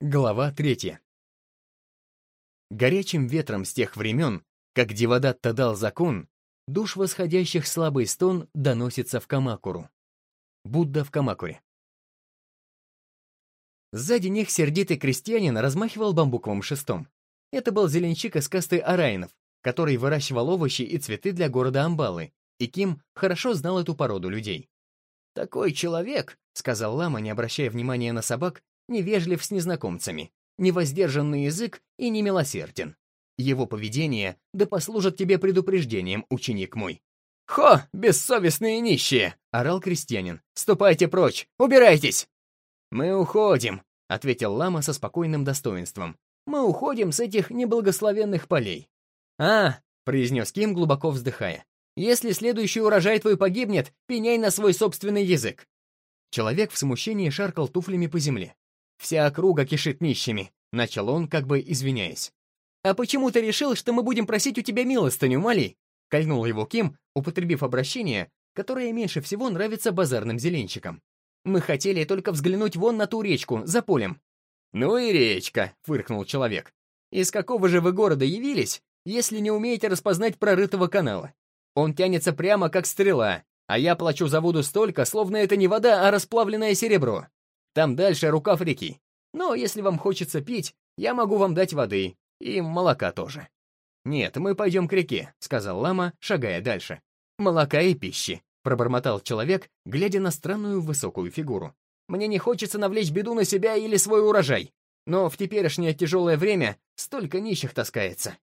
Глава третья. Горячим ветром с тех времен, как Девадатта дал закон, душ восходящих слабый стон доносится в Камакуру. Будда в Камакуре. Сзади них сердитый крестьянин размахивал бамбуковым шестом. Это был зеленщик из касты араинов, который выращивал овощи и цветы для города Амбалы, и Ким хорошо знал эту породу людей. «Такой человек», — сказал лама, не обращая внимания на собак, невежлив с незнакомцами, невоздержанный язык и немилосерден. Его поведение да послужит тебе предупреждением, ученик мой. «Хо, бессовестные нищие!» — орал крестьянин. «Ступайте прочь! Убирайтесь!» «Мы уходим!» — ответил лама со спокойным достоинством. «Мы уходим с этих неблагословенных полей». «А!» — произнес Ким, глубоко вздыхая. «Если следующий урожай твой погибнет, пеняй на свой собственный язык!» Человек в смущении шаркал туфлями по земле. «Вся округа кишит нищими», — начал он, как бы извиняясь. «А почему ты решил, что мы будем просить у тебя милостыню, Мали?» — кольнул его Ким, употребив обращение, которое меньше всего нравится базарным зеленщикам. «Мы хотели только взглянуть вон на ту речку, за полем». «Ну и речка», — фыркнул человек. «Из какого же вы города явились, если не умеете распознать прорытого канала? Он тянется прямо, как стрела, а я плачу за воду столько, словно это не вода, а расплавленное серебро. Там дальше рукав реки. Но если вам хочется пить, я могу вам дать воды. И молока тоже. «Нет, мы пойдем к реке», — сказал лама, шагая дальше. «Молока и пищи», — пробормотал человек, глядя на странную высокую фигуру. «Мне не хочется навлечь беду на себя или свой урожай, но в теперешнее тяжелое время столько нищих таскается».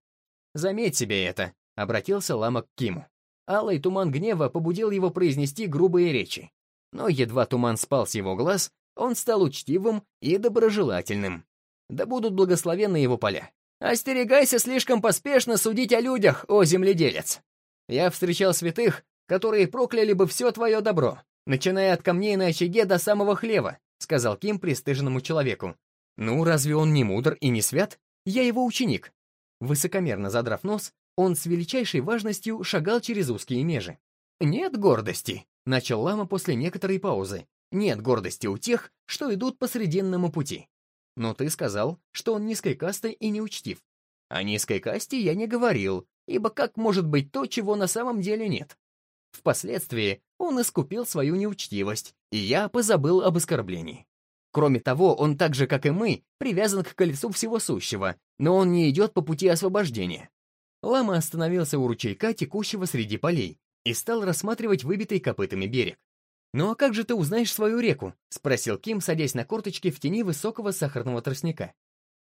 «Заметь себе это», — обратился лама к Киму. Алый туман гнева побудил его произнести грубые речи. Но едва туман спал с его глаз, он стал учтивым и доброжелательным. Да будут благословенны его поля. Остерегайся слишком поспешно судить о людях, о земледелец. Я встречал святых, которые прокляли бы все твое добро, начиная от камней на очаге до самого хлева, сказал Ким пристыженному человеку. Ну, разве он не мудр и не свят? Я его ученик. Высокомерно задрав нос, он с величайшей важностью шагал через узкие межи. «Нет гордости», — начал лама после некоторой паузы. Нет гордости у тех, что идут по срединному пути. Но ты сказал, что он низкой касты и неучтив. О низкой касте я не говорил, ибо как может быть то, чего на самом деле нет? Впоследствии он искупил свою неучтивость, и я позабыл об оскорблении. Кроме того, он так же, как и мы, привязан к колесу всего сущего, но он не идет по пути освобождения. Лама остановился у ручейка, текущего среди полей, и стал рассматривать выбитый копытами берег. «Ну а как же ты узнаешь свою реку?» — спросил Ким, садясь на корточки в тени высокого сахарного тростника.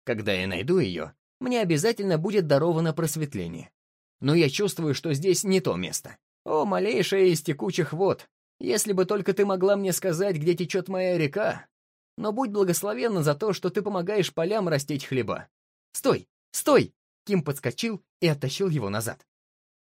«Когда я найду ее, мне обязательно будет даровано просветление. Но я чувствую, что здесь не то место. О, малейшая из текучих вод! Если бы только ты могла мне сказать, где течет моя река! Но будь благословенна за то, что ты помогаешь полям растить хлеба. Стой! Стой!» Ким подскочил и оттащил его назад.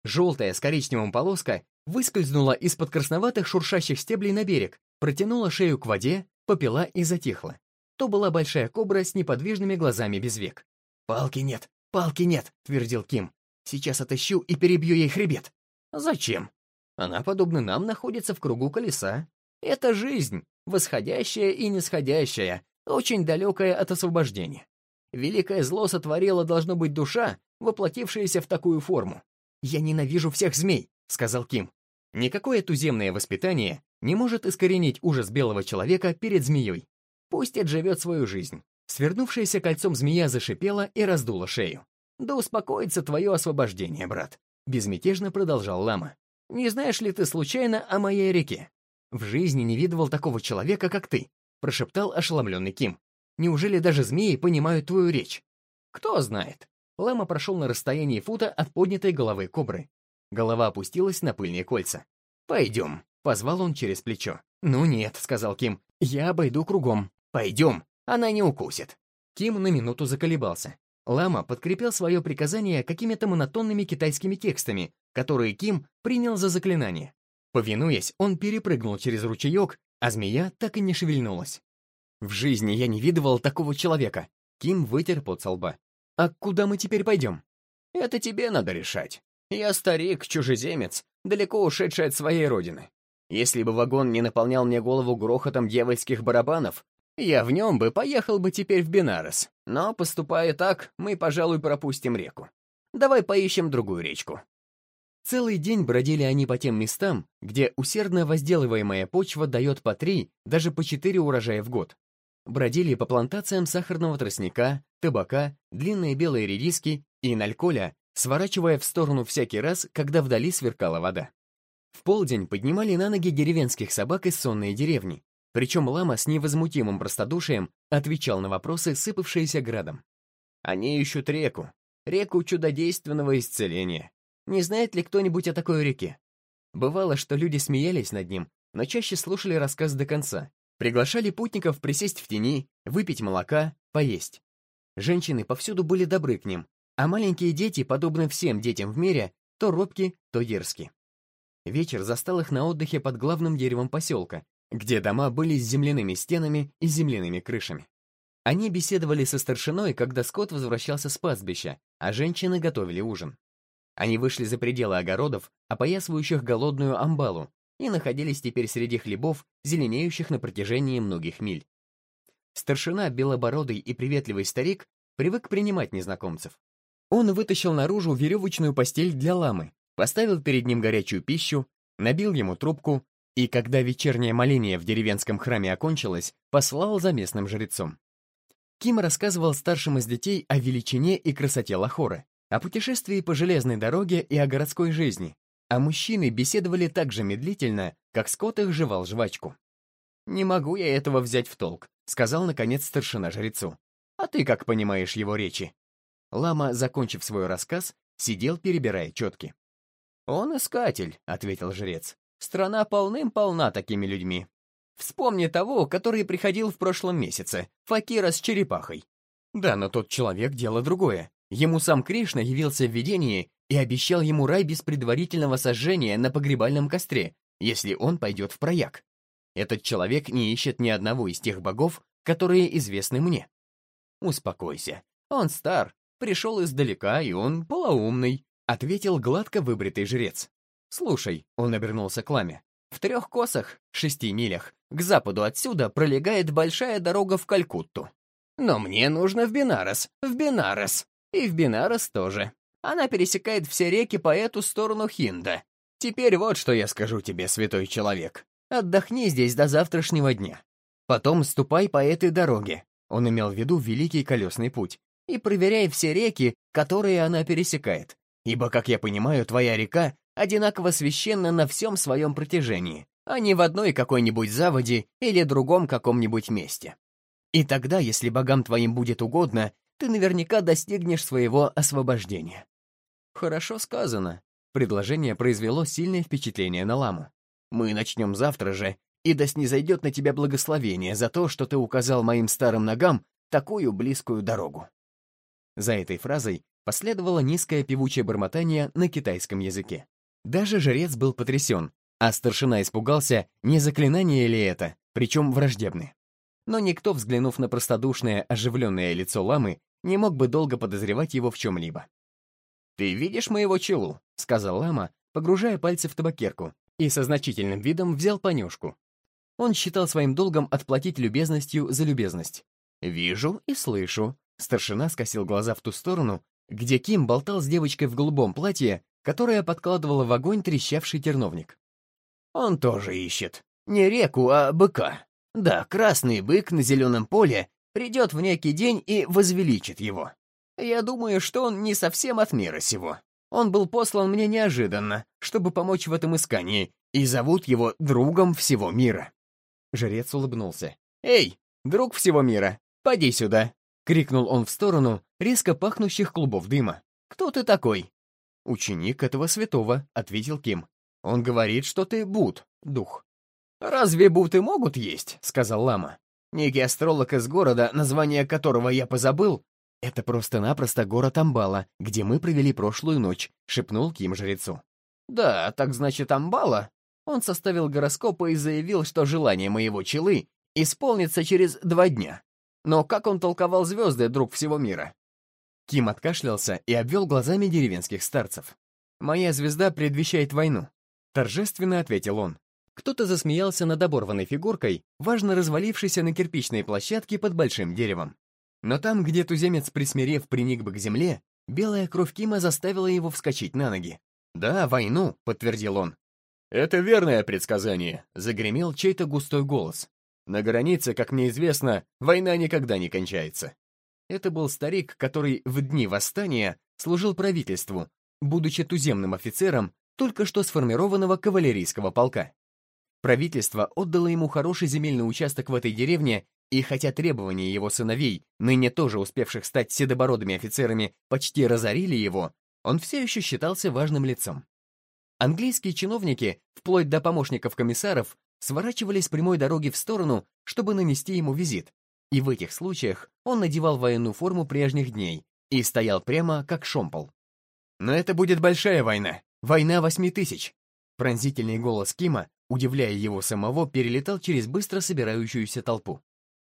Желтая с коричневым полоска выскользнула из-под красноватых шуршащих стеблей на берег, протянула шею к воде, попила и затихла. То была большая кобра с неподвижными глазами без век. «Палки нет, палки нет», — твердил Ким. «Сейчас отыщу и перебью ей хребет». «Зачем? Она, подобно нам, находится в кругу колеса. Это жизнь, восходящая и нисходящая, очень далекая от освобождения. Великое зло сотворила, должно быть, душа, воплотившаяся в такую форму. «Я ненавижу всех змей», — сказал Ким. Никакое туземное воспитание не может искоренить ужас белого человека перед змеей. Пусть отживет свою жизнь. Свернувшаяся кольцом змея зашипела и раздула шею. «Да успокоится твое освобождение, брат», — безмятежно продолжал лама. «Не знаешь ли ты случайно о моей реке? В жизни не видывал такого человека, как ты», — прошептал ошеломленный Ким. «Неужели даже змеи понимают твою речь?» «Кто знает. Лама прошел на расстоянии фута от поднятой головы кобры. Голова опустилась на пыльные кольца. «Пойдем», — позвал он через плечо. «Ну нет», — сказал Ким, — «я обойду кругом. Пойдем, она не укусит». Ким на минуту заколебался. Лама подкрепил свое приказание какими-то монотонными китайскими текстами, которые Ким принял за заклинание. Повинуясь, он перепрыгнул через ручеек, а змея так и не шевельнулась. «В жизни я не видывал такого человека», — Ким вытер пот со лба. «А куда мы теперь пойдем?» «Это тебе надо решать. Я старик, чужеземец, далеко ушедший от своей родины. Если бы вагон не наполнял мне голову грохотом дьявольских барабанов, Я в нем бы поехал бы теперь в Бенарес, но, поступая так, мы, пожалуй, пропустим реку. Давай поищем другую речку». Целый день бродили они по тем местам, где усердно возделываемая почва дает по три, даже по четыре урожая в год. Бродили по плантациям сахарного тростника, табака, длинные белые редиски и нальколя, сворачивая в сторону всякий раз, когда вдали сверкала вода. В полдень поднимали на ноги деревенских собак из сонной деревни, причем лама с невозмутимым простодушием отвечал на вопросы, сыпавшиеся градом. «Они ищут реку, реку чудодейственного исцеления. Не знает ли кто-нибудь о такой реке?» Бывало, что люди смеялись над ним, но чаще слушали рассказ до конца, приглашали путников присесть в тени, выпить молока, поесть. Женщины повсюду были добры к ним, а маленькие дети, подобно всем детям в мире, то робки, то дерзки. Вечер застал их на отдыхе под главным деревом поселка, где дома были с земляными стенами и земляными крышами. Они беседовали со старшиной, когда скот возвращался с пастбища, а женщины готовили ужин. Они вышли за пределы огородов, опоясывающих голодную амбалу, и находились теперь среди хлебов, зеленеющих на протяжении многих миль. Старшина, белобородый и приветливый старик, привык принимать незнакомцев. Он вытащил наружу веревочную постель для ламы, поставил перед ним горячую пищу, набил ему трубку и, когда вечернее моление в деревенском храме окончилось, послал за местным жрецом. Ким рассказывал старшим из детей о величине и красоте Лахоры, о путешествии по железной дороге и о городской жизни, а мужчины беседовали так же медлительно, как Скотт их жевал жвачку. «Не могу я этого взять в толк», — сказал, наконец, старшина жрецу. «А ты как понимаешь его речи?» Лама, закончив свой рассказ, сидел, перебирая четки. «Он искатель», — ответил жрец. «Страна полным-полна такими людьми. Вспомни того, который приходил в прошлом месяце, Факира с черепахой». «Да, но тот человек — дело другое. Ему сам Кришна явился в видении и обещал ему рай без предварительного сожжения на погребальном костре, если он пойдет в прояк. Этот человек не ищет ни одного из тех богов, которые известны мне. Успокойся. Он стар, пришел издалека, и он полоумный, ответил гладко выбритый жрец. Слушай, он обернулся к ламе. В трех косах, шести милях, к западу отсюда пролегает большая дорога в Калькутту. Но мне нужно в Бенарес, в Бенарес. И в Бенарес тоже. Она пересекает все реки по эту сторону Хинда. Теперь вот что я скажу тебе, святой человек. Отдохни здесь до завтрашнего дня. Потом ступай по этой дороге. Он имел в виду Великий Колесный Путь. И проверяй все реки, которые она пересекает. Ибо, как я понимаю, твоя река одинаково священна на всем своем протяжении, а не в одной какой-нибудь заводе или другом каком-нибудь месте. И тогда, если богам твоим будет угодно, ты наверняка достигнешь своего освобождения. Хорошо сказано. Предложение произвело сильное впечатление на ламу. Мы начнем завтра же, и да снизойдет на тебя благословение за то, что ты указал моим старым ногам такую близкую дорогу. За этой фразой последовало низкое певучее бормотание на китайском языке. Даже жрец был потрясен, а старшина испугался, не заклинание ли это, причем враждебное но никто, взглянув на простодушное, оживленное лицо ламы, не мог бы долго подозревать его в чем-либо. «Ты видишь моего челу?» — сказал лама, погружая пальцы в табакерку, и со значительным видом взял понюшку. Он считал своим долгом отплатить любезностью за любезность. «Вижу и слышу». Старшина скосил глаза в ту сторону, где Ким болтал с девочкой в голубом платье, которая подкладывала в огонь трещавший терновник. «Он тоже ищет. Не реку, а быка. Да, красный бык на зеленом поле придет в некий день и возвеличит его. Я думаю, что он не совсем от мира сего. Он был послан мне неожиданно, чтобы помочь в этом искании, и зовут его другом всего мира». Жрец улыбнулся. «Эй, друг всего мира, поди сюда!» — крикнул он в сторону резко пахнущих клубов дыма. «Кто ты такой?» «Ученик этого святого», — ответил Ким. «Он говорит, что ты Буд, дух». «Разве буты могут есть?» — сказал лама. «Некий астролог из города, название которого я позабыл». «Это просто-напросто город Амбала, где мы провели прошлую ночь», — шепнул Ким жрецу. «Да, так значит Амбала?» Он составил гороскоп и заявил, что желание моего челы исполнится через два дня. Но как он толковал звезды, друг всего мира? Ким откашлялся и обвел глазами деревенских старцев. «Моя звезда предвещает войну», — торжественно ответил он. Кто-то засмеялся над оборванной фигуркой, важно развалившейся на кирпичной площадке под большим деревом. Но там, где туземец, присмирев, приник бы к земле, белая кровь Кима заставила его вскочить на ноги. «Да, войну», — подтвердил он. «Это верное предсказание», — загремел чей-то густой голос. «На границе, как мне известно, война никогда не кончается». Это был старик, который в дни восстания служил правительству, будучи туземным офицером только что сформированного кавалерийского полка. Правительство отдало ему хороший земельный участок в этой деревне, и хотя требования его сыновей, ныне тоже успевших стать седобородыми офицерами, почти разорили его, он все еще считался важным лицом. Английские чиновники, вплоть до помощников комиссаров, сворачивали с прямой дороги в сторону, чтобы нанести ему визит, и в этих случаях он надевал военную форму прежних дней и стоял прямо, как шомпол. «Но это будет большая война, война восьми тысяч!» Пронзительный голос Кима удивляя его самого, перелетал через быстро собирающуюся толпу.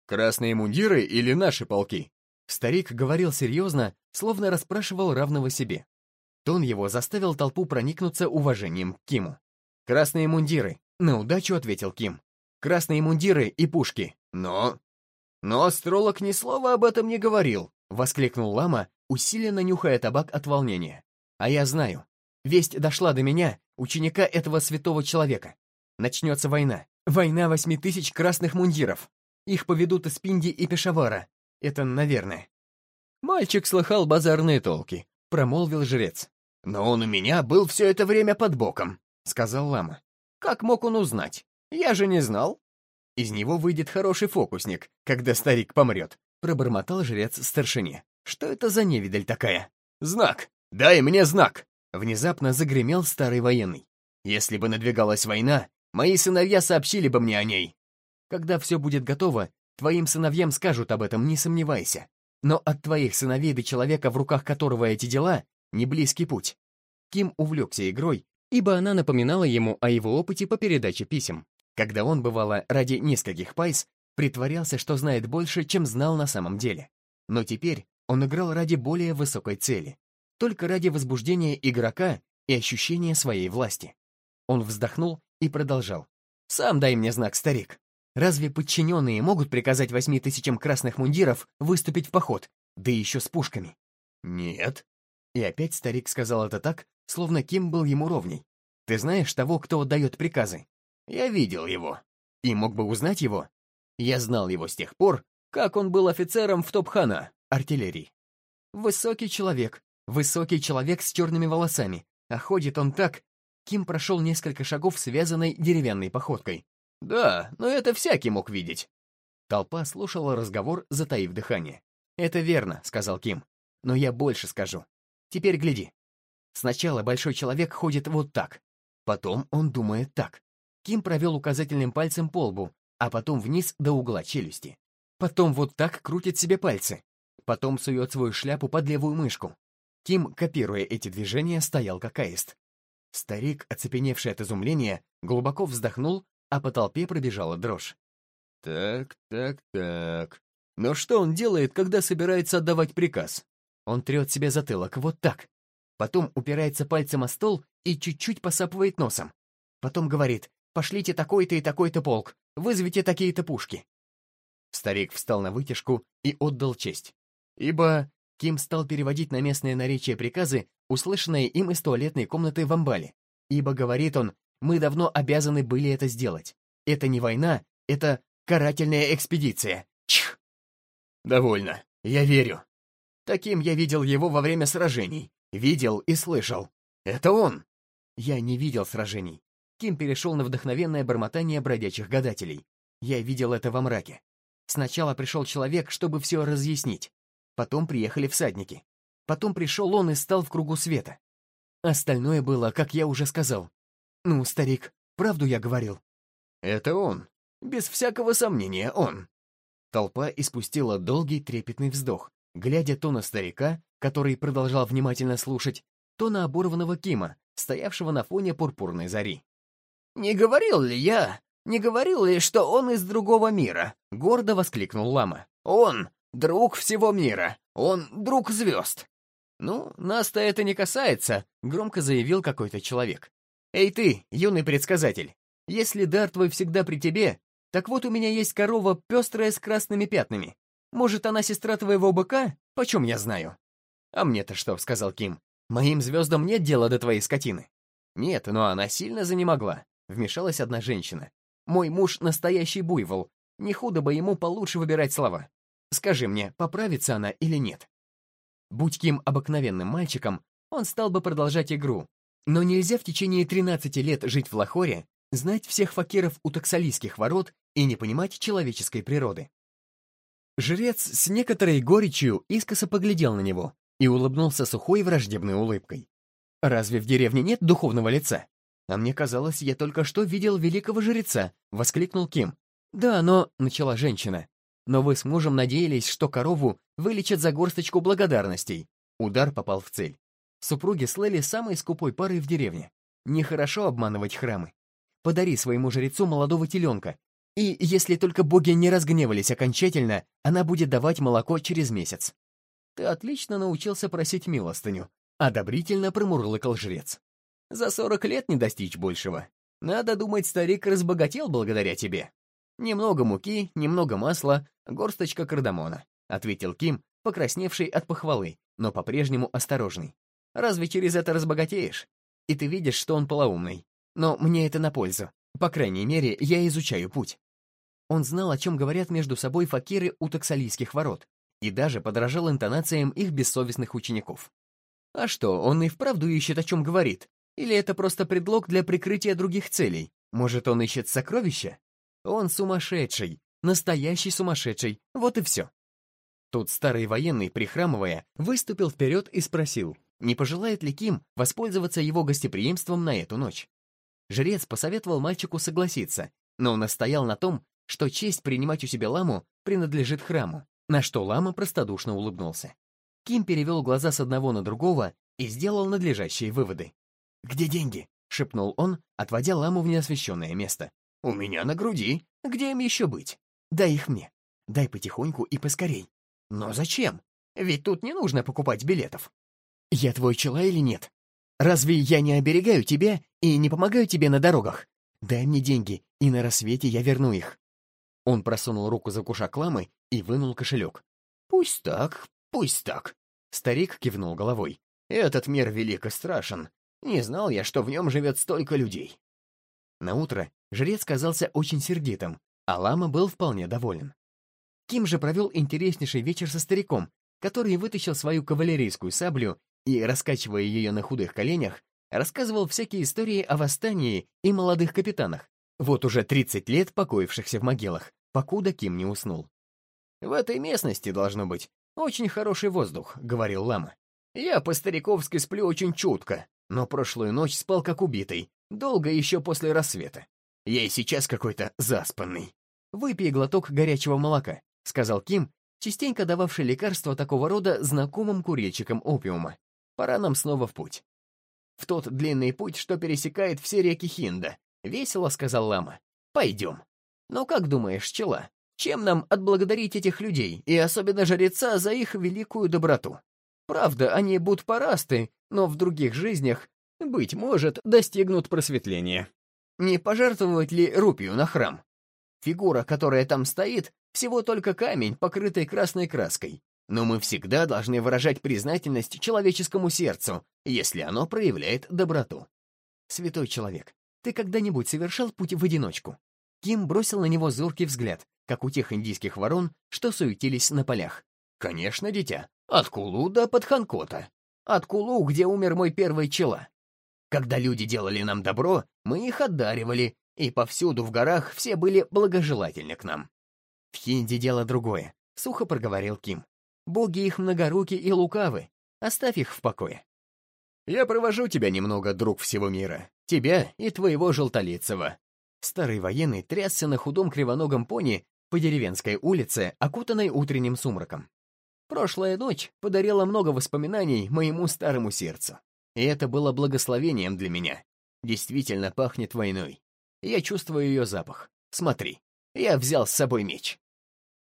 «Красные мундиры или наши полки?» Старик говорил серьезно, словно расспрашивал равного себе. Тон его заставил толпу проникнуться уважением к Киму. «Красные мундиры», — на удачу ответил Ким. «Красные мундиры и пушки». «Но...» «Но астролог ни слова об этом не говорил», — воскликнул лама, усиленно нюхая табак от волнения. «А я знаю. Весть дошла до меня, ученика этого святого человека. Начнется война. Война восьми тысяч красных мундиров. Их поведут из Пинди и Пешавара. Это, наверное. Мальчик слыхал базарные толки, промолвил жрец. Но он у меня был все это время под боком, сказал лама. Как мог он узнать? Я же не знал. Из него выйдет хороший фокусник, когда старик помрет, пробормотал жрец старшине. Что это за невидаль такая? Знак! Дай мне знак! Внезапно загремел старый военный. Если бы надвигалась война, Мои сыновья сообщили бы мне о ней. Когда все будет готово, твоим сыновьям скажут об этом, не сомневайся. Но от твоих сыновей до человека, в руках которого эти дела, не близкий путь. Ким увлекся игрой, ибо она напоминала ему о его опыте по передаче писем, когда он, бывало, ради нескольких пайс, притворялся, что знает больше, чем знал на самом деле. Но теперь он играл ради более высокой цели, только ради возбуждения игрока и ощущения своей власти. Он вздохнул и продолжал. «Сам дай мне знак, старик. Разве подчиненные могут приказать восьми тысячам красных мундиров выступить в поход, да еще с пушками?» «Нет». И опять старик сказал это так, словно Ким был ему ровней. «Ты знаешь того, кто отдает приказы?» «Я видел его». «И мог бы узнать его?» «Я знал его с тех пор, как он был офицером в Топхана, артиллерии. Высокий человек, высокий человек с черными волосами, а ходит он так, Ким прошел несколько шагов связанной деревянной походкой. «Да, но это всякий мог видеть». Толпа слушала разговор, затаив дыхание. «Это верно», — сказал Ким. «Но я больше скажу. Теперь гляди. Сначала большой человек ходит вот так. Потом он думает так. Ким провел указательным пальцем по лбу, а потом вниз до угла челюсти. Потом вот так крутит себе пальцы. Потом сует свою шляпу под левую мышку. Ким, копируя эти движения, стоял как аист. Старик, оцепеневший от изумления, глубоко вздохнул, а по толпе пробежала дрожь. «Так, так, так. Но что он делает, когда собирается отдавать приказ?» Он трет себе затылок вот так. Потом упирается пальцем о стол и чуть-чуть посапывает носом. Потом говорит «Пошлите такой-то и такой-то полк, вызовите такие-то пушки». Старик встал на вытяжку и отдал честь. Ибо Ким стал переводить на местное наречие приказы, услышанные им из туалетной комнаты в Амбале. Ибо, говорит он, мы давно обязаны были это сделать. Это не война, это карательная экспедиция. Чх! Довольно. Я верю. Таким я видел его во время сражений. Видел и слышал. Это он. Я не видел сражений. Ким перешел на вдохновенное бормотание бродячих гадателей. Я видел это во мраке. Сначала пришел человек, чтобы все разъяснить. Потом приехали всадники. Потом пришел он и стал в кругу света. Остальное было, как я уже сказал. Ну, старик, правду я говорил. Это он. Без всякого сомнения, он. Толпа испустила долгий трепетный вздох, глядя то на старика, который продолжал внимательно слушать, то на оборванного Кима, стоявшего на фоне пурпурной зари. «Не говорил ли я? Не говорил ли, что он из другого мира?» — гордо воскликнул лама. «Он Друг всего мира. Он друг звезд. Ну, нас-то это не касается, громко заявил какой-то человек. Эй ты, юный предсказатель, Если дар твой всегда при тебе, так вот у меня есть корова, пестрая с красными пятнами. Может, она сестра твоего быка? Почем я знаю?» «А мне-то что?» — сказал Ким. «Моим звездам нет дела до твоей скотины». «Нет, но она сильно занемогла», — вмешалась одна женщина. «Мой муж — настоящий буйвол. Не худо бы ему получше выбирать слова. Скажи мне, поправится она или нет?» Будь Ким обыкновенным мальчиком, он стал бы продолжать игру. Но нельзя в течение 13 лет жить в Лахоре, знать всех факиров у таксалийских ворот и не понимать человеческой природы. Жрец с некоторой горечью искоса поглядел на него и улыбнулся сухой враждебной улыбкой. «Разве в деревне нет духовного лица? А мне казалось, я только что видел великого жреца», — воскликнул Ким. «Да, но...» — начала женщина. «Но вы с мужем надеялись, что корову вылечат за горсточку благодарностей». Удар попал в цель. Супруги слыли самой скупой парой в деревне. Нехорошо обманывать храмы. Подари своему жрецу молодого теленка, и, если только боги не разгневались окончательно, она будет давать молоко через месяц. Ты отлично научился просить милостыню, одобрительно промурлыкал жрец. За сорок лет не достичь большего. Надо думать, старик разбогател благодаря тебе. Немного муки, немного масла, горсточка кардамона, ответил Ким, покрасневший от похвалы, но по-прежнему осторожный. Разве через это разбогатеешь? И ты видишь, что он полоумный. Но мне это на пользу. По крайней мере, я изучаю путь. Он знал, о чем говорят между собой факиры у таксалийских ворот, и даже подражал интонациям их бессовестных учеников. А что, он и вправду ищет, о чем говорит? Или это просто предлог для прикрытия других целей? Может, он ищет сокровища? Он сумасшедший, настоящий сумасшедший, вот и все. Тут старый военный, прихрамывая, выступил вперед и спросил, не пожелает ли Ким воспользоваться его гостеприимством на эту ночь. Жрец посоветовал мальчику согласиться, но он настоял на том, что честь принимать у себя ламу принадлежит храму, на что лама простодушно улыбнулся. Ким перевел глаза с одного на другого и сделал надлежащие выводы. «Где деньги?» — шепнул он, отводя ламу в неосвещенное место. «У меня на груди. Где им еще быть? Дай их мне. Дай потихоньку и поскорей. Но зачем? Ведь тут не нужно покупать билетов. Я твой чела или нет? Разве я не оберегаю тебя и не помогаю тебе на дорогах? Дай мне деньги, и на рассвете я верну их». Он просунул руку за кушак ламы и вынул кошелек. «Пусть так, пусть так». Старик кивнул головой. «Этот мир велик и страшен. Не знал я, что в нем живет столько людей». На утро жрец казался очень сердитым, а лама был вполне доволен. Ким же провел интереснейший вечер со стариком, который вытащил свою кавалерийскую саблю и, раскачивая ее на худых коленях, рассказывал всякие истории о восстании и молодых капитанах, вот уже 30 лет покоившихся в могилах, покуда Ким не уснул. «В этой местности, должно быть, очень хороший воздух», — говорил Лама. «Я по-стариковски сплю очень чутко, но прошлую ночь спал как убитый, долго еще после рассвета. Я и сейчас какой-то заспанный. Выпей глоток горячего молока», — сказал Ким, частенько дававший лекарства такого рода знакомым курильщикам опиума. Пора нам снова в путь. В тот длинный путь, что пересекает все реки Хинда. Весело, сказал лама. Пойдем. Ну как думаешь, чела, чем нам отблагодарить этих людей, и особенно жреца, за их великую доброту? Правда, они будут порасты, но в других жизнях, быть может, достигнут просветления. Не пожертвовать ли рупию на храм? Фигура, которая там стоит, всего только камень, покрытый красной краской. Но мы всегда должны выражать признательность человеческому сердцу, если оно проявляет доброту. Святой человек, ты когда-нибудь совершал путь в одиночку? Ким бросил на него зоркий взгляд, как у тех индийских ворон, что суетились на полях. «Конечно, дитя. От Кулу до Подханкота. От Кулу, где умер мой первый чела. Когда люди делали нам добро, мы их одаривали, и повсюду в горах все были благожелательны к нам». «В Хинди дело другое», — сухо проговорил Ким. Боги их многоруки и лукавы. Оставь их в покое. Я провожу тебя немного, друг всего мира. Тебя и твоего желтолицего. Старый военный трясся на худом кривоногом пони по деревенской улице, окутанной утренним сумраком. Прошлая ночь подарила много воспоминаний моему старому сердцу. И это было благословением для меня. Действительно пахнет войной. Я чувствую ее запах. Смотри, я взял с собой меч.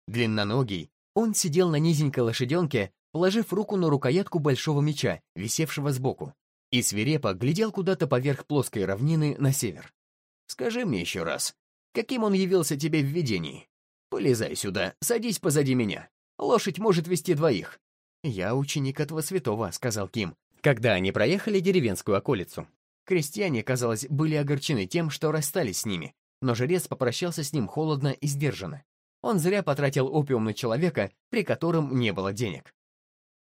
Длинноногий, он сидел на низенькой лошаденке, положив руку на рукоятку большого меча, висевшего сбоку, и свирепо глядел куда-то поверх плоской равнины на север. Скажи мне еще раз, каким он явился тебе в видении? Полезай сюда, садись позади меня. Лошадь может вести двоих». «Я ученик этого святого», — сказал Ким, когда они проехали деревенскую околицу. Крестьяне, казалось, были огорчены тем, что расстались с ними, но жрец попрощался с ним холодно и сдержанно. Он зря потратил опиум на человека, при котором не было денег.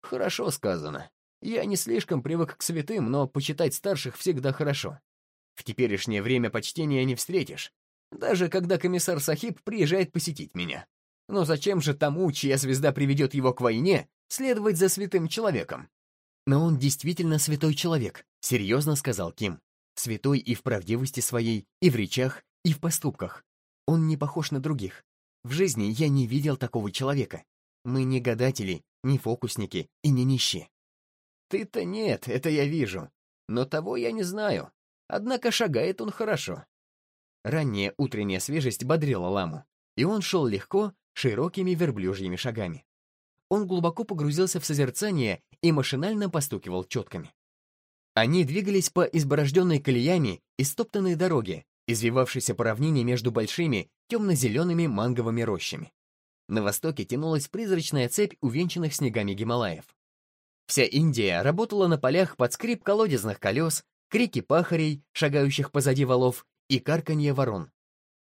«Хорошо сказано. Я не слишком привык к святым, но почитать старших всегда хорошо. В теперешнее время почтения не встретишь, даже когда комиссар Сахиб приезжает посетить меня. Но зачем же тому, чья звезда приведет его к войне, следовать за святым человеком? Но он действительно святой человек, серьезно сказал Ким. Святой и в правдивости своей, и в речах, и в поступках. Он не похож на других. В жизни я не видел такого человека. Мы не гадатели, не фокусники и не нищие. Ты-то нет, это я вижу. Но того я не знаю. Однако шагает он хорошо. Ранняя утренняя свежесть бодрила ламу, и он шел легко, широкими верблюжьими шагами. Он глубоко погрузился в созерцание и машинально постукивал четками. Они двигались по изборожденной колеями и стоптанной дороге, извивавшейся по равнине между большими темно-зелеными манговыми рощами. На востоке тянулась призрачная цепь увенчанных снегами Гималаев. Вся Индия работала на полях под скрип колодезных колес, крики пахарей, шагающих позади валов, и карканье ворон.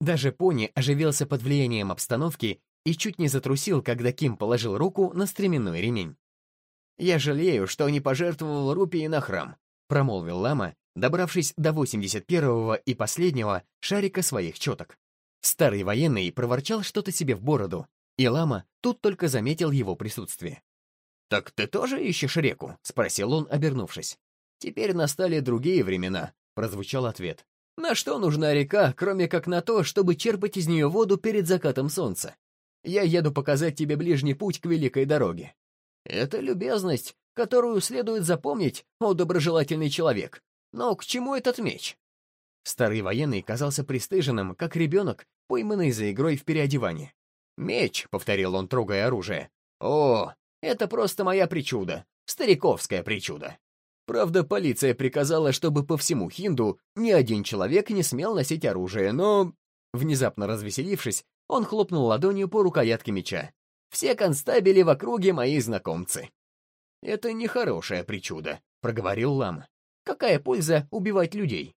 Даже пони оживился под влиянием обстановки и чуть не затрусил, когда Ким положил руку на стременной ремень. «Я жалею, что не пожертвовал рупии на храм», промолвил лама, добравшись до 81-го и последнего шарика своих четок. Старый военный проворчал что-то себе в бороду, и лама тут только заметил его присутствие. «Так ты тоже ищешь реку?» — спросил он, обернувшись. «Теперь настали другие времена», — прозвучал ответ. На что нужна река, кроме как на то, чтобы черпать из нее воду перед закатом солнца? Я еду показать тебе ближний путь к великой дороге. Это любезность, которую следует запомнить, о доброжелательный человек. Но к чему этот меч? Старый военный казался пристыженным, как ребенок, пойманный за игрой в переодевание. «Меч», — повторил он, трогая оружие. «О, это просто моя причуда, стариковская причуда. Правда, полиция приказала, чтобы по всему Хинду ни один человек не смел носить оружие, но... Внезапно развеселившись, он хлопнул ладонью по рукоятке меча. «Все констабели в округе мои знакомцы». «Это нехорошая причуда», — проговорил Лам. «Какая польза убивать людей?»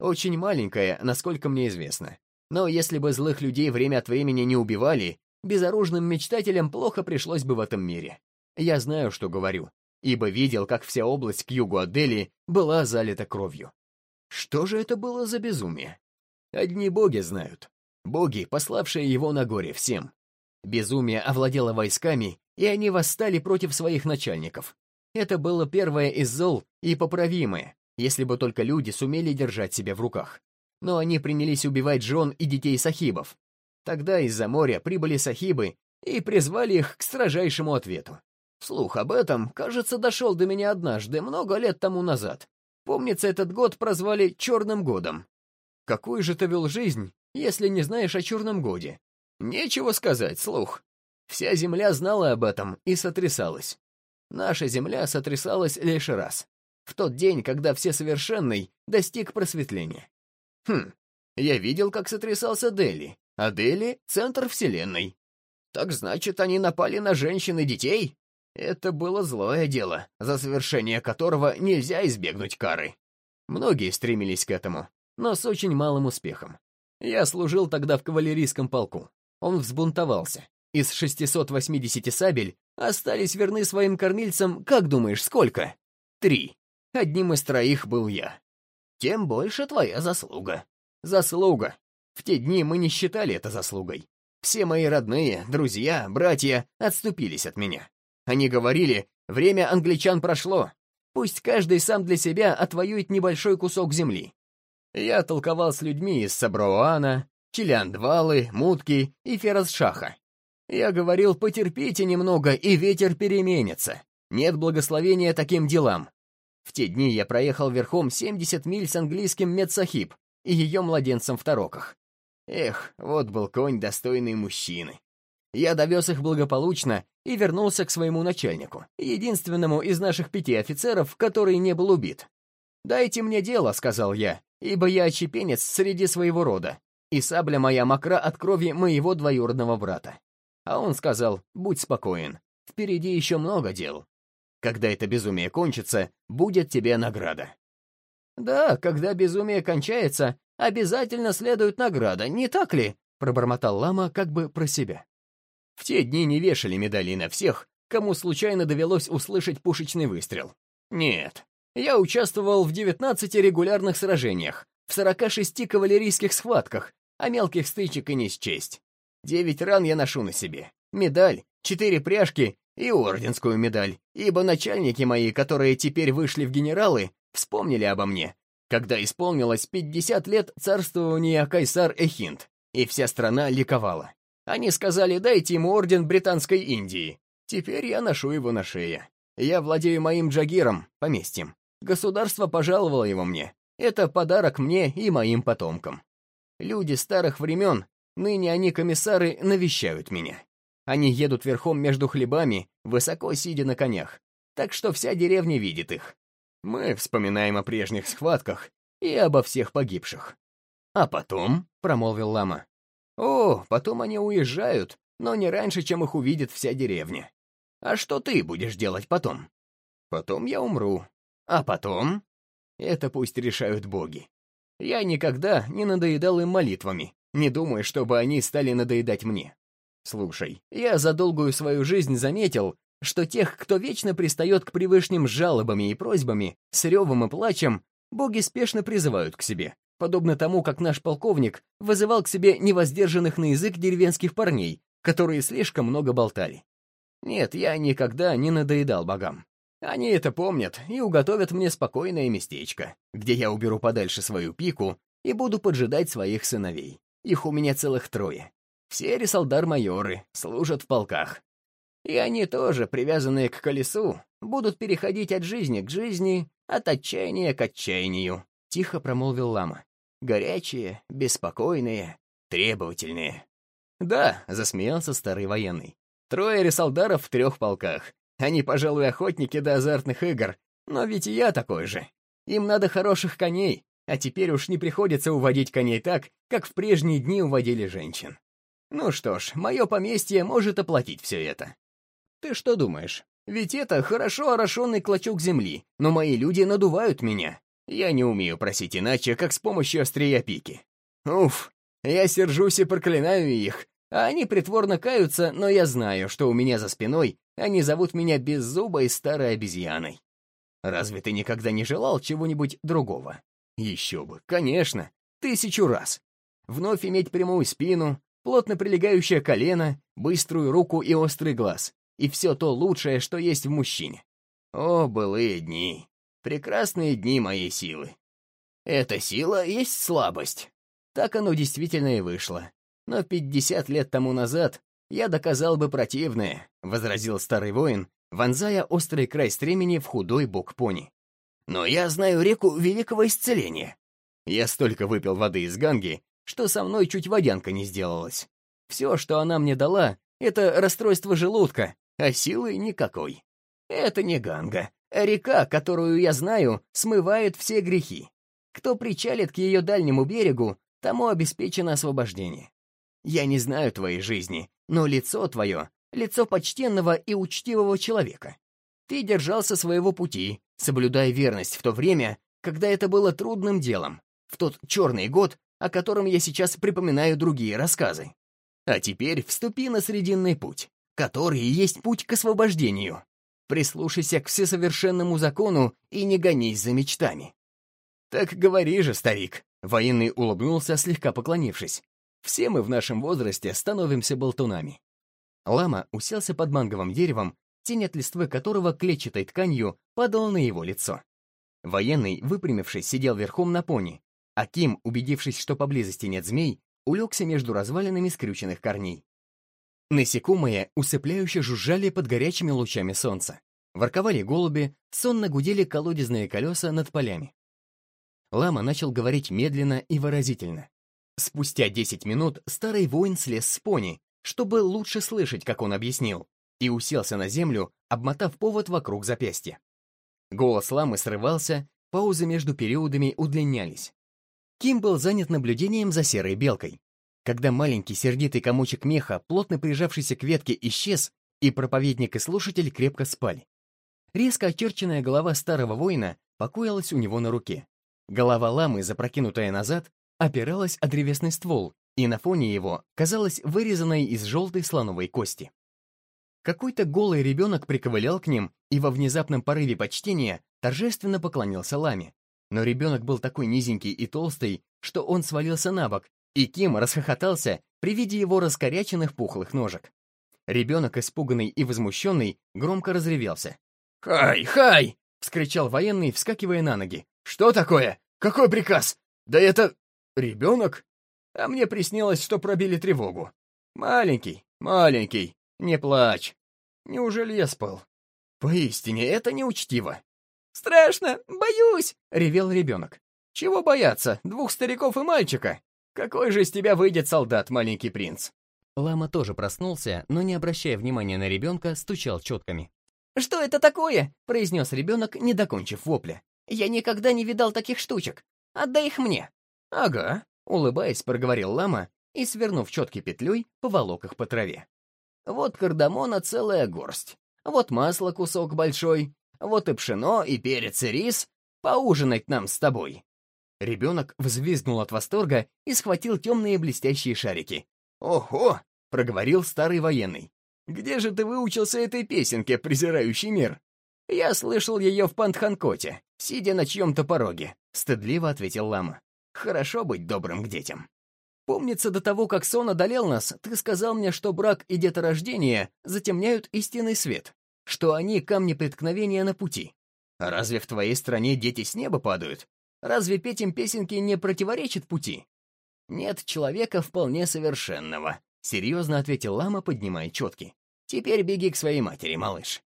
«Очень маленькая, насколько мне известно. Но если бы злых людей время от времени не убивали, безоружным мечтателям плохо пришлось бы в этом мире. Я знаю, что говорю ибо видел, как вся область к югу от Дели была залита кровью. Что же это было за безумие? Одни боги знают. Боги, пославшие его на горе всем. Безумие овладело войсками, и они восстали против своих начальников. Это было первое из зол и поправимое, если бы только люди сумели держать себя в руках. Но они принялись убивать жен и детей сахибов. Тогда из-за моря прибыли сахибы и призвали их к строжайшему ответу. Слух об этом, кажется, дошел до меня однажды, много лет тому назад. Помнится, этот год прозвали «Черным годом». Какую же ты вел жизнь, если не знаешь о Черном годе? Нечего сказать, слух. Вся земля знала об этом и сотрясалась. Наша земля сотрясалась лишь раз. В тот день, когда Всесовершенный достиг просветления. Хм, я видел, как сотрясался Дели, а Дели — центр Вселенной. Так значит, они напали на женщин и детей? Это было злое дело, за совершение которого нельзя избегнуть кары. Многие стремились к этому, но с очень малым успехом. Я служил тогда в кавалерийском полку. Он взбунтовался. Из 680 сабель остались верны своим кормильцам, как думаешь, сколько? Три. Одним из троих был я. Тем больше твоя заслуга. Заслуга. В те дни мы не считали это заслугой. Все мои родные, друзья, братья отступились от меня. Они говорили, время англичан прошло. Пусть каждый сам для себя отвоюет небольшой кусок земли. Я толковал с людьми из Саброана, Чилиандвалы, Мутки и Ферасшаха. Я говорил, потерпите немного, и ветер переменится. Нет благословения таким делам. В те дни я проехал верхом 70 миль с английским медсахиб и ее младенцем в тароках. Эх, вот был конь достойный мужчины. Я довез их благополучно и вернулся к своему начальнику, единственному из наших пяти офицеров, который не был убит. «Дайте мне дело», — сказал я, ибо я очепенец среди своего рода, и сабля моя мокра от крови моего двоюродного брата. А он сказал, будь спокоен, впереди еще много дел. Когда это безумие кончится, будет тебе награда. Да, когда безумие кончается, обязательно следует награда, не так ли? Пробормотал лама как бы про себя. В те дни не вешали медали на всех, кому случайно довелось услышать пушечный выстрел. Нет, я участвовал в 19 регулярных сражениях, в 46 кавалерийских схватках, а мелких стычек и не счесть. Девять ран я ношу на себе, медаль, четыре пряжки и орденскую медаль, ибо начальники мои, которые теперь вышли в генералы, вспомнили обо мне, когда исполнилось 50 лет царствования Кайсар Эхинд, и вся страна ликовала. Они сказали, дайте ему орден Британской Индии. Теперь я ношу его на шее. Я владею моим джагиром, поместьем. Государство пожаловало его мне. Это подарок мне и моим потомкам. Люди старых времен, ныне они комиссары, навещают меня. Они едут верхом между хлебами, высоко сидя на конях, так что вся деревня видит их. Мы вспоминаем о прежних схватках и обо всех погибших. «А потом», — промолвил лама, — «о, потом они уезжают, но не раньше, чем их увидит вся деревня. А что ты будешь делать потом?» «Потом я умру. А потом?» «Это пусть решают боги. Я никогда не надоедал им молитвами, не думая, чтобы они стали надоедать мне. Слушай, я за долгую свою жизнь заметил, что тех, кто вечно пристает к привышним жалобами и просьбами, с ревом и плачем, боги спешно призывают к себе, подобно тому, как наш полковник вызывал к себе невоздержанных на язык деревенских парней, которые слишком много болтали. Нет, я никогда не надоедал богам. Они это помнят и уготовят мне спокойное местечко, где я уберу подальше свою пику и буду поджидать своих сыновей. Их у меня целых трое. Все ресалдар-майоры, служат в полках. И они тоже, привязанные к колесу, будут переходить от жизни к жизни, от отчаяния к отчаянию», — тихо промолвил лама. «Горячие, беспокойные, требовательные». «Да», — засмеялся старый военный. «Трое ресалдаров в трех полках. Они, пожалуй, охотники до азартных игр, но ведь и я такой же. Им надо хороших коней, а теперь уж не приходится уводить коней так, как в прежние дни уводили женщин. Ну что ж, мое поместье может оплатить все это. Ты что думаешь? Ведь это хорошо орошенный клочок земли, но мои люди надувают меня. Я не умею просить иначе, как с помощью острия пики. Уф, я сержусь и проклинаю их, а они притворно каются, но я знаю, что у меня за спиной они зовут меня беззубой старой обезьяной. Разве ты никогда не желал чего-нибудь другого? Еще бы, конечно, тысячу раз. Вновь иметь прямую спину, плотно прилегающее колено, быструю руку и острый глаз. И все то лучшее, что есть в мужчине. О, былые дни. Прекрасные дни моей силы. Эта сила есть слабость. Так оно действительно и вышло. Но 50 лет тому назад я доказал бы противное, возразил старый воин, вонзая острый край стремени в худой бок пони. Но я знаю реку великого исцеления. Я столько выпил воды из Ганги, что со мной чуть водянка не сделалась. Все, что она мне дала, это расстройство желудка, а силы никакой. Это не Ганга, река, которую я знаю, смывает все грехи. Кто причалит к ее дальнему берегу, тому обеспечено освобождение. Я не знаю твоей жизни, но лицо твое — лицо почтенного и учтивого человека. Ты держался своего пути, соблюдая верность в то время, когда это было трудным делом, в тот черный год, о котором я сейчас припоминаю другие рассказы. А теперь вступи на срединный путь, который есть путь к освобождению. Прислушайся к всесовершенному закону и не гонись за мечтами. Так говори же, старик, военный улыбнулся, слегка поклонившись. Все мы в нашем возрасте становимся болтунами. Лама уселся под манговым деревом, тень от листвы которого клетчатой тканью падала на его лицо. Военный, выпрямившись, сидел верхом на пони, а Ким, убедившись, что поблизости нет змей, улегся между развалинами скрюченных корней. Насекомые усыпляюще жужжали под горячими лучами солнца. Ворковали голуби, сонно гудели колодезные колеса над полями. Лама начал говорить медленно и выразительно. Спустя десять минут старый воин слез с пони, чтобы лучше слышать, как он объяснил, и уселся на землю, обмотав повод вокруг запястья. Голос ламы срывался, паузы между периодами удлинялись. Ким был занят наблюдением за серой белкой. Когда маленький сердитый комочек меха, плотно прижавшийся к ветке, исчез, и проповедник и слушатель крепко спали. Резко очерченная голова старого воина покоилась у него на руке. Голова ламы, запрокинутая назад, опиралась о древесный ствол, и на фоне его казалась вырезанной из желтой слоновой кости. Какой-то голый ребенок приковылял к ним и во внезапном порыве почтения торжественно поклонился ламе. Но ребенок был такой низенький и толстый, что он свалился на бок, и Ким расхохотался при виде его раскоряченных пухлых ножек. Ребенок, испуганный и возмущенный, громко разревелся. «Хай, хай!» — вскричал военный, вскакивая на ноги. «Что такое? Какой приказ? Да это... ребенок? А мне приснилось, что пробили тревогу. Маленький, маленький, не плачь. Неужели я спал? Поистине, это неучтиво». «Страшно, боюсь!» — ревел ребенок. «Чего бояться? Двух стариков и мальчика? Какой же из тебя выйдет солдат, маленький принц?» Лама тоже проснулся, но, не обращая внимания на ребенка, стучал четками. «Что это такое?» — произнес ребенок, не докончив вопля. «Я никогда не видал таких штучек. Отдай их мне». «Ага», — улыбаясь, проговорил лама и, свернув четки петлей, поволок их по траве. «Вот кардамона целая горсть, вот масло кусок большой, вот и пшено, и перец, и рис. Поужинать нам с тобой». Ребенок взвизгнул от восторга и схватил темные блестящие шарики. «Ого!» — проговорил старый военный. «Где же ты выучился этой песенке, презирающий мир?» «Я слышал ее в Пантханкоте, сидя на чьем-то пороге», — стыдливо ответил лама. «Хорошо быть добрым к детям». «Помнится, до того, как сон одолел нас, ты сказал мне, что брак и деторождение затемняют истинный свет, что они — камни преткновения на пути. Разве в твоей стране дети с неба падают? Разве петь им песенки не противоречит пути?» «Нет человека вполне совершенного», — серьезно ответил лама, поднимая четки. Теперь беги к своей матери, малыш».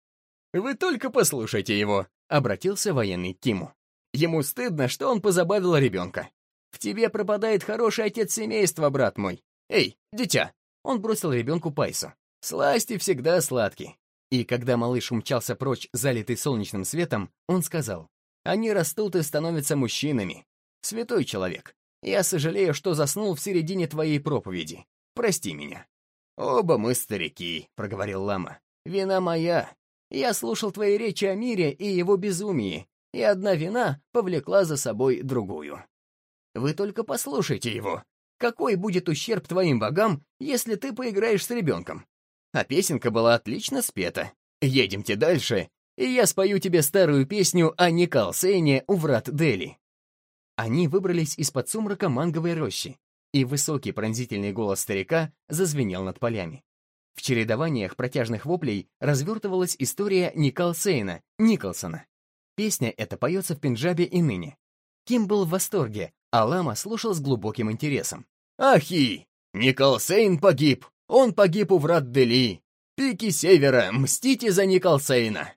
«Вы только послушайте его», — обратился военный к Киму. «Ему стыдно, что он позабавил ребенка. В тебе пропадает хороший отец семейства, брат мой. Эй, дитя!» Он бросил ребенку пайсу. «Сласти всегда сладкие». И когда малыш умчался прочь, залитый солнечным светом, он сказал, «Они растут и становятся мужчинами. Святой человек, я сожалею, что заснул в середине твоей проповеди. Прости меня». «Оба мы старики», — проговорил лама. «Вина моя. Я слушал твои речи о мире и его безумии, и одна вина повлекла за собой другую. Вы только послушайте его. Какой будет ущерб твоим богам, если ты поиграешь с ребенком? А песенка была отлично спета. Едемте дальше, и я спою тебе старую песню о Николсейне у врат Дели». Они выбрались из-под сумрака манговой рощи, и высокий пронзительный голос старика зазвенел над полями. В чередованиях протяжных воплей развертывалась история Николсейна, Николсона. Песня эта поется в Пенджабе и ныне. Ким был в восторге, а Лама слушал с глубоким интересом. «Ахи! Николсейн погиб! Он погиб у врат Дели! Пики Севера, мстите за Николсейна!»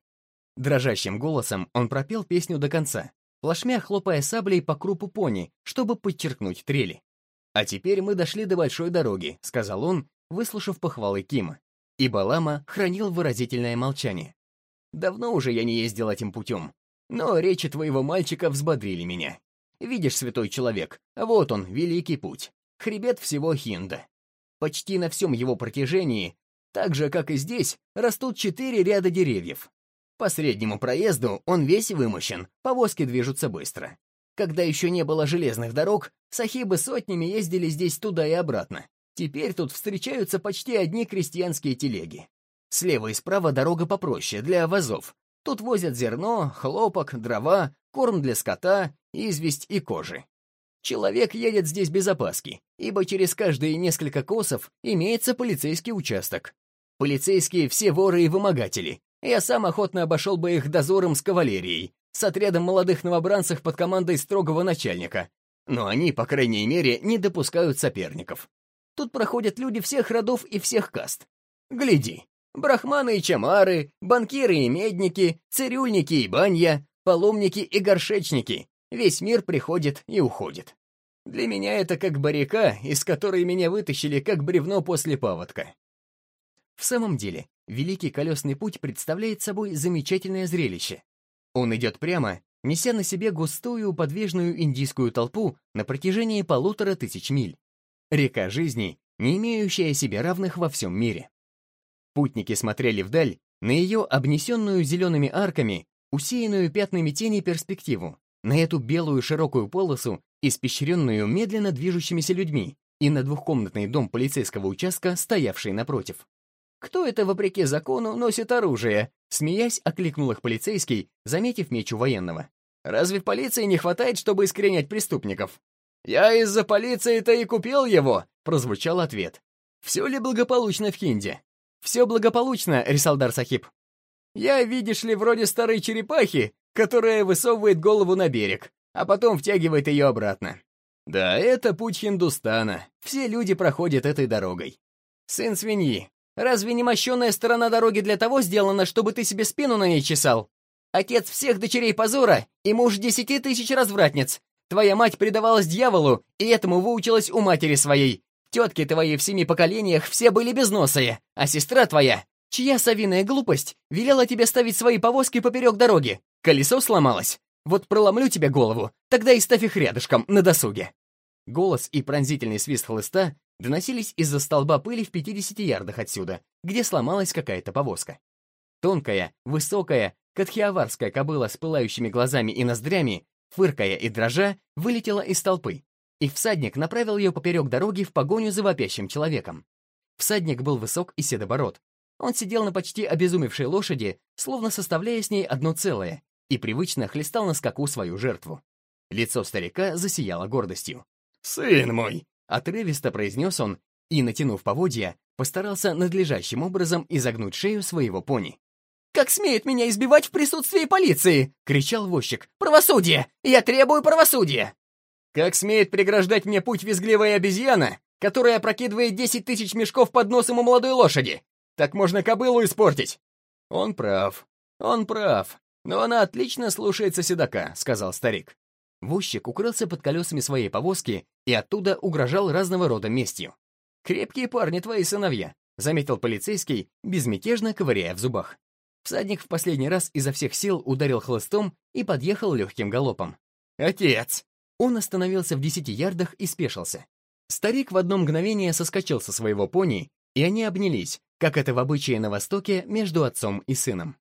Дрожащим голосом он пропел песню до конца, плашмя хлопая саблей по крупу пони, чтобы подчеркнуть трели. «А теперь мы дошли до большой дороги», — сказал он, выслушав похвалы Кима. И Балама хранил выразительное молчание. «Давно уже я не ездил этим путем, но речи твоего мальчика взбодрили меня. Видишь, святой человек, вот он, великий путь, хребет всего Хинда. Почти на всем его протяжении, так же, как и здесь, растут четыре ряда деревьев. По среднему проезду он весь вымощен, повозки движутся быстро. Когда еще не было железных дорог, сахибы сотнями ездили здесь туда и обратно. Теперь тут встречаются почти одни крестьянские телеги. Слева и справа дорога попроще, для вазов. Тут возят зерно, хлопок, дрова, корм для скота, известь и кожи. Человек едет здесь без опаски, ибо через каждые несколько косов имеется полицейский участок. Полицейские все воры и вымогатели. Я сам охотно обошел бы их дозором с кавалерией, с отрядом молодых новобранцев под командой строгого начальника. Но они, по крайней мере, не допускают соперников. Тут проходят люди всех родов и всех каст. Гляди, брахманы и чамары, банкиры и медники, цирюльники и банья, паломники и горшечники. Весь мир приходит и уходит. Для меня это как баряка, из которой меня вытащили как бревно после паводка. В самом деле, Великий Колесный Путь представляет собой замечательное зрелище. Он идет прямо, неся на себе густую подвижную индийскую толпу на протяжении полутора тысяч миль. Река жизни, не имеющая себе равных во всем мире. Путники смотрели вдаль, на ее обнесенную зелеными арками, усеянную пятнами тени перспективу, на эту белую широкую полосу, испещренную медленно движущимися людьми, и на двухкомнатный дом полицейского участка, стоявший напротив. «Кто это, вопреки закону, носит оружие?» Смеясь, окликнул их полицейский, заметив меч у военного. «Разве полиции не хватает, чтобы искоренять преступников?» «Я из-за полиции-то и купил его!» — прозвучал ответ. «Все ли благополучно в Хинде?» «Все благополучно, Рисалдар Сахиб. Я, видишь ли, вроде старой черепахи, которая высовывает голову на берег, а потом втягивает ее обратно. Да, это путь Хиндустана. Все люди проходят этой дорогой. Сын свиньи, разве не мощенная сторона дороги для того сделана, чтобы ты себе спину на ней чесал? Отец всех дочерей позора и муж десяти тысяч развратниц. Твоя мать предавалась дьяволу, и этому выучилась у матери своей. Тетки твои в семи поколениях все были безносые, а сестра твоя, чья совиная глупость, велела тебе ставить свои повозки поперек дороги. Колесо сломалось. Вот проломлю тебе голову, тогда и ставь их рядышком, на досуге». Голос и пронзительный свист хлыста доносились из-за столба пыли в 50 ярдах отсюда, где сломалась какая-то повозка. Тонкая, высокая, катхиаварская кобыла с пылающими глазами и ноздрями, фыркая и дрожа, вылетела из толпы, и всадник направил ее поперек дороги в погоню за вопящим человеком. Всадник был высок и седобород. Он сидел на почти обезумевшей лошади, словно составляя с ней одно целое, и привычно хлестал на скаку свою жертву. Лицо старика засияло гордостью. «Сын мой!» — отрывисто произнес он и, натянув поводья, постарался надлежащим образом изогнуть шею своего пони. «Как смеет меня избивать в присутствии полиции!» — кричал возчик. «Правосудие! Я требую правосудия!» «Как смеет преграждать мне путь визгливая обезьяна, которая опрокидывает десять тысяч мешков под носом у молодой лошади? Так можно кобылу испортить!» «Он прав, он прав. «Но она отлично слушается седока», — сказал старик. Возчик укрылся под колесами своей повозки и оттуда угрожал разного рода местью. «Крепкие парни твои сыновья», — заметил полицейский, безмятежно ковыряя в зубах. Всадник в последний раз изо всех сил ударил хлыстом и подъехал легким галопом. «Отец!» Он остановился в десяти ярдах и спешился. Старик в одно мгновение соскочил со своего пони, и они обнялись, как это в обычае на Востоке между отцом и сыном.